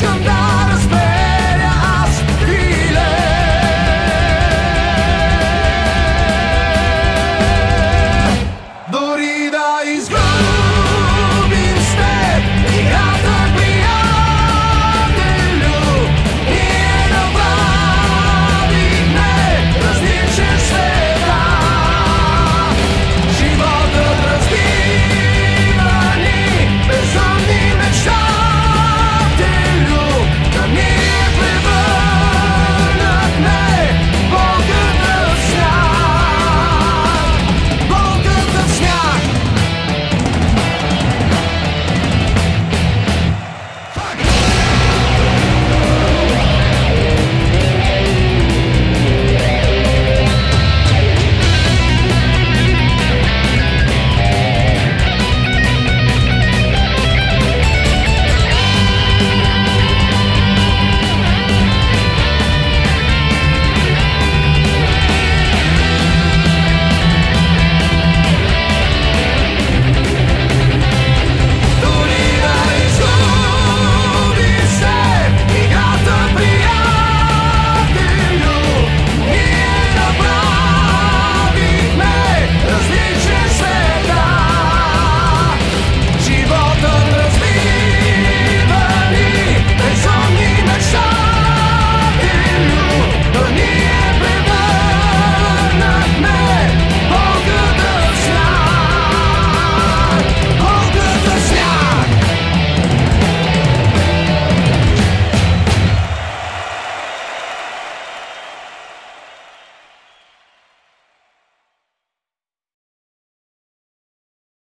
scumbag